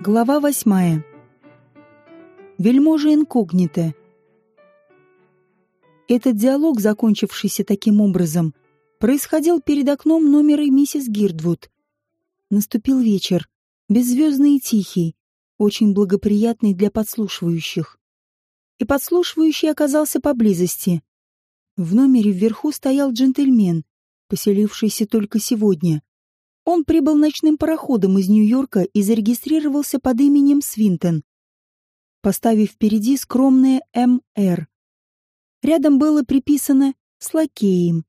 Глава восьмая. Вельможа инкогнито. Этот диалог, закончившийся таким образом, происходил перед окном номера миссис Гирдвуд. Наступил вечер, беззвездный и тихий, очень благоприятный для подслушивающих. И подслушивающий оказался поблизости. В номере вверху стоял джентльмен, поселившийся только сегодня. Он прибыл ночным пароходом из Нью-Йорка и зарегистрировался под именем Свинтон, поставив впереди скромное «МР». Рядом было приписано «с лакеем».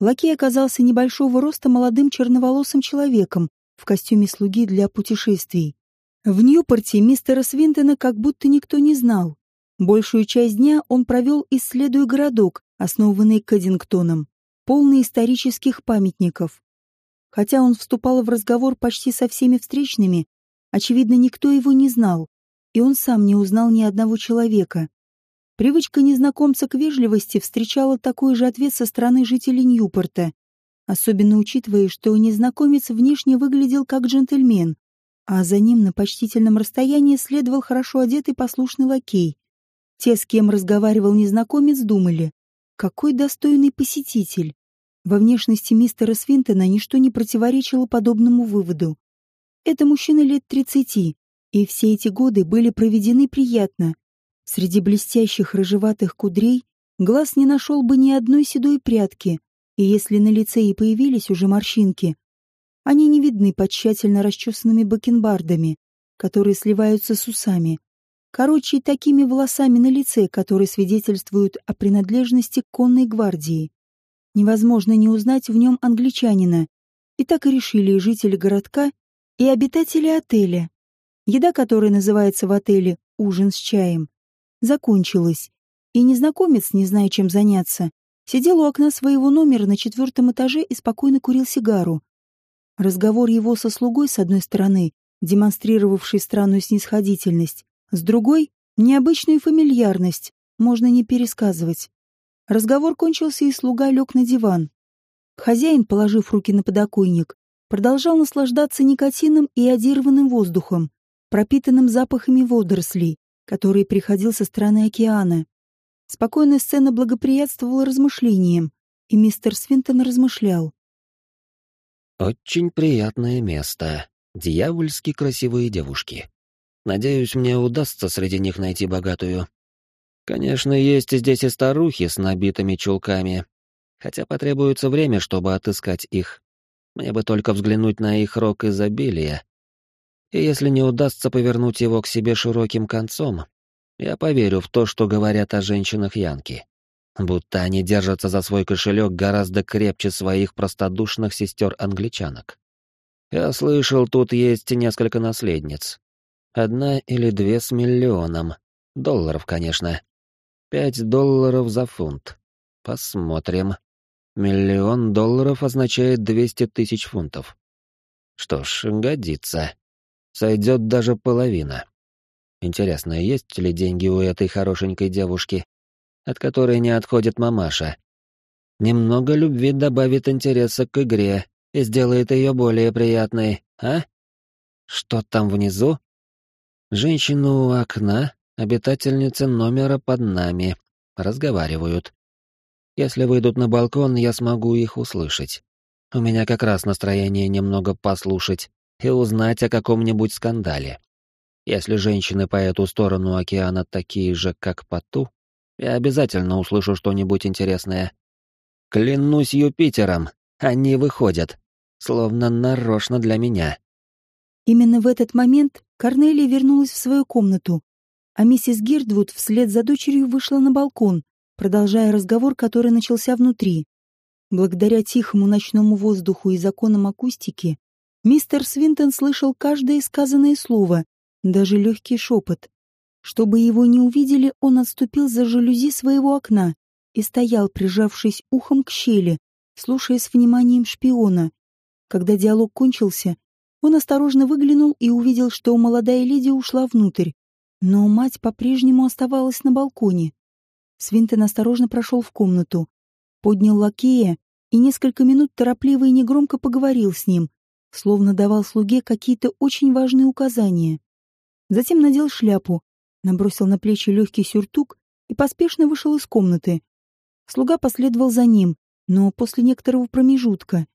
Лакей оказался небольшого роста молодым черноволосым человеком в костюме слуги для путешествий. В Ньюпорте мистера Свинтона как будто никто не знал. Большую часть дня он провел, исследуя городок, основанный Каддингтоном, полный исторических памятников. Хотя он вступал в разговор почти со всеми встречными, очевидно, никто его не знал, и он сам не узнал ни одного человека. Привычка незнакомца к вежливости встречала такой же ответ со стороны жителей Ньюпорта, особенно учитывая, что незнакомец внешне выглядел как джентльмен, а за ним на почтительном расстоянии следовал хорошо одетый послушный лакей. Те, с кем разговаривал незнакомец, думали, какой достойный посетитель. Во внешности мистера Свинтона ничто не противоречило подобному выводу. Это мужчина лет тридцати, и все эти годы были проведены приятно. Среди блестящих рыжеватых кудрей глаз не нашел бы ни одной седой прядки, и если на лице и появились уже морщинки, они не видны под тщательно расчесанными бакенбардами, которые сливаются с усами. Короче, такими волосами на лице, которые свидетельствуют о принадлежности к конной гвардии. Невозможно не узнать в нем англичанина. И так и решили и жители городка, и обитатели отеля. Еда, которая называется в отеле «ужин с чаем», закончилась, и незнакомец, не зная, чем заняться, сидел у окна своего номера на четвертом этаже и спокойно курил сигару. Разговор его со слугой, с одной стороны, демонстрировавший странную снисходительность, с другой — необычную фамильярность, можно не пересказывать. Разговор кончился, и слуга лег на диван. Хозяин, положив руки на подоконник, продолжал наслаждаться никотином и одированным воздухом, пропитанным запахами водорослей, который приходил со стороны океана. Спокойная сцена благоприятствовала размышлениям, и мистер Свинтон размышлял. «Очень приятное место. Дьявольски красивые девушки. Надеюсь, мне удастся среди них найти богатую. Конечно, есть здесь и старухи с набитыми чулками, хотя потребуется время, чтобы отыскать их. Мне бы только взглянуть на их рог изобилия. И если не удастся повернуть его к себе широким концом, я поверю в то, что говорят о женщинах Янки. Будто они держатся за свой кошелек гораздо крепче своих простодушных сестер-англичанок. Я слышал, тут есть несколько наследниц. Одна или две с миллионом. Долларов, конечно. Пять долларов за фунт. Посмотрим. Миллион долларов означает двести тысяч фунтов. Что ж, годится. Сойдет даже половина. Интересно, есть ли деньги у этой хорошенькой девушки, от которой не отходит мамаша? Немного любви добавит интереса к игре и сделает ее более приятной, а? Что там внизу? Женщина у окна, Обитательницы номера под нами. Разговаривают. Если выйдут на балкон, я смогу их услышать. У меня как раз настроение немного послушать и узнать о каком-нибудь скандале. Если женщины по эту сторону океана такие же, как по ту, я обязательно услышу что-нибудь интересное. Клянусь Юпитером, они выходят, словно нарочно для меня. Именно в этот момент Корнелия вернулась в свою комнату а миссис Гирдвуд вслед за дочерью вышла на балкон, продолжая разговор, который начался внутри. Благодаря тихому ночному воздуху и законам акустики, мистер Свинтон слышал каждое сказанное слово, даже легкий шепот. Чтобы его не увидели, он отступил за жалюзи своего окна и стоял, прижавшись ухом к щели, слушая с вниманием шпиона. Когда диалог кончился, он осторожно выглянул и увидел, что молодая леди ушла внутрь. Но мать по-прежнему оставалась на балконе. Свинтон осторожно прошел в комнату, поднял лакея и несколько минут торопливо и негромко поговорил с ним, словно давал слуге какие-то очень важные указания. Затем надел шляпу, набросил на плечи легкий сюртук и поспешно вышел из комнаты. Слуга последовал за ним, но после некоторого промежутка.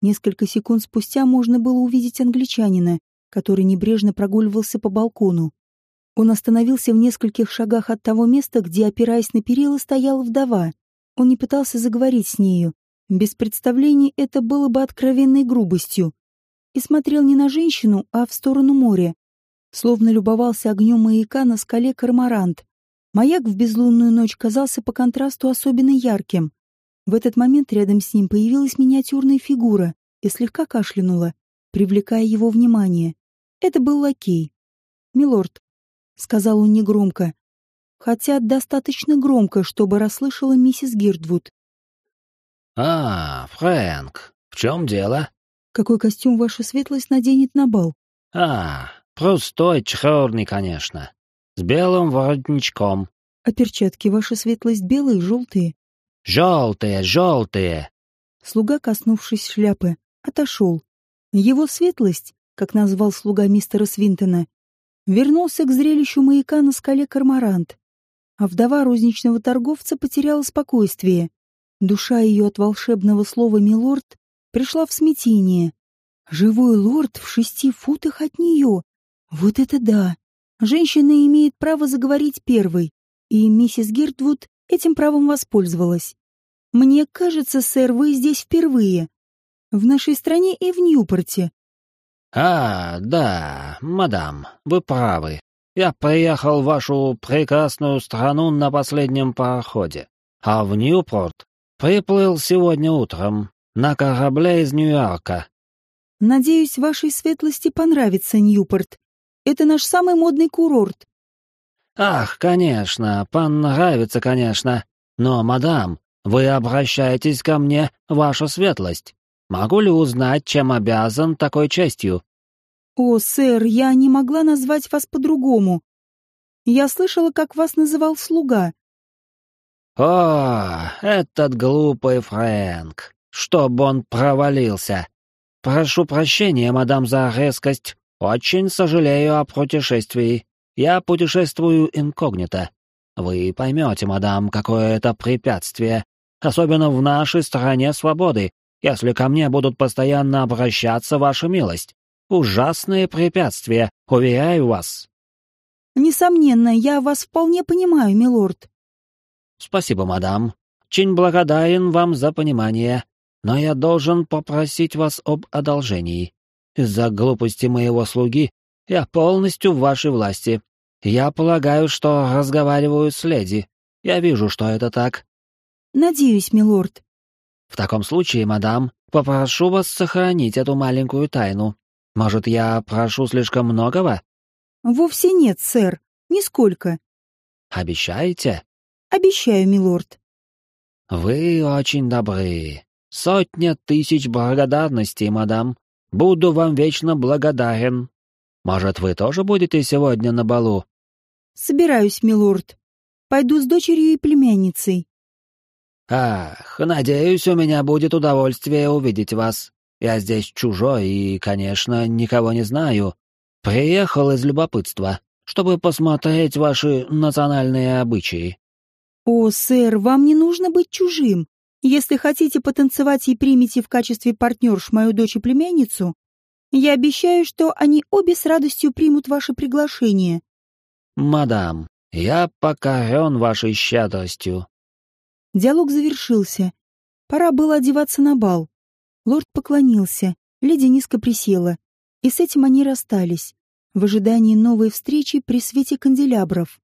Несколько секунд спустя можно было увидеть англичанина, который небрежно прогуливался по балкону. Он остановился в нескольких шагах от того места, где, опираясь на перила, стояла вдова. Он не пытался заговорить с нею. Без представлений это было бы откровенной грубостью. И смотрел не на женщину, а в сторону моря. Словно любовался огнем маяка на скале Кармарант. Маяк в безлунную ночь казался по контрасту особенно ярким. В этот момент рядом с ним появилась миниатюрная фигура и слегка кашлянула, привлекая его внимание. Это был лакей. «Милорд», — сказал он негромко, хотя достаточно громко, чтобы расслышала миссис Гирдвуд. «А, Фрэнк, в чем дело?» «Какой костюм ваша светлость наденет на бал?» «А, простой черный, конечно, с белым воротничком». «А перчатки ваша светлость белые, желтые?» «Желтые, желтые!» Слуга, коснувшись шляпы, отошел. Его светлость, как назвал слуга мистера Свинтона, вернулся к зрелищу маяка на скале Кармарант. А вдова розничного торговца потеряла спокойствие. Душа ее от волшебного слова «милорд» пришла в смятение. Живой лорд в шести футах от нее. Вот это да! Женщина имеет право заговорить первой, и миссис Гиртвуд этим правом воспользовалась. «Мне кажется, сэр, вы здесь впервые. В нашей стране и в Ньюпорте. «А, да, мадам, вы правы. Я приехал в вашу прекрасную страну на последнем пароходе, а в Ньюпорт приплыл сегодня утром на корабле из Нью-Йорка». «Надеюсь, вашей светлости понравится Ньюпорт. Это наш самый модный курорт». «Ах, конечно, понравится, конечно. Но, мадам, вы обращаетесь ко мне, ваша светлость. Могу ли узнать, чем обязан такой честью?» «О, сэр, я не могла назвать вас по-другому. Я слышала, как вас называл слуга». «О, этот глупый Фрэнк! Чтоб он провалился! Прошу прощения, мадам, за резкость. Очень сожалею о путешествии. Я путешествую инкогнито. Вы поймете, мадам, какое это препятствие, особенно в нашей стране свободы, если ко мне будут постоянно обращаться, ваша милость. Ужасные препятствия, уверяю вас». «Несомненно, я вас вполне понимаю, милорд». «Спасибо, мадам. Очень благодарен вам за понимание. Но я должен попросить вас об одолжении. Из-за глупости моего слуги я полностью в вашей власти. Я полагаю, что разговариваю с леди. Я вижу, что это так». «Надеюсь, милорд». В таком случае, мадам, попрошу вас сохранить эту маленькую тайну. Может, я прошу слишком многого? Вовсе нет, сэр. Нисколько. Обещаете? Обещаю, милорд. Вы очень добры. Сотня тысяч благодарностей, мадам. Буду вам вечно благодарен. Может, вы тоже будете сегодня на балу? Собираюсь, милорд. Пойду с дочерью и племянницей. Ах, надеюсь, у меня будет удовольствие увидеть вас. Я здесь чужой и, конечно, никого не знаю. Приехал из любопытства, чтобы посмотреть ваши национальные обычаи. О, сэр, вам не нужно быть чужим. Если хотите потанцевать и примите в качестве партнерш мою дочь и племянницу, я обещаю, что они обе с радостью примут ваше приглашение. Мадам, я покорен вашей щедростью. Диалог завершился. Пора было одеваться на бал. Лорд поклонился, леди низко присела. И с этим они расстались, в ожидании новой встречи при свете канделябров.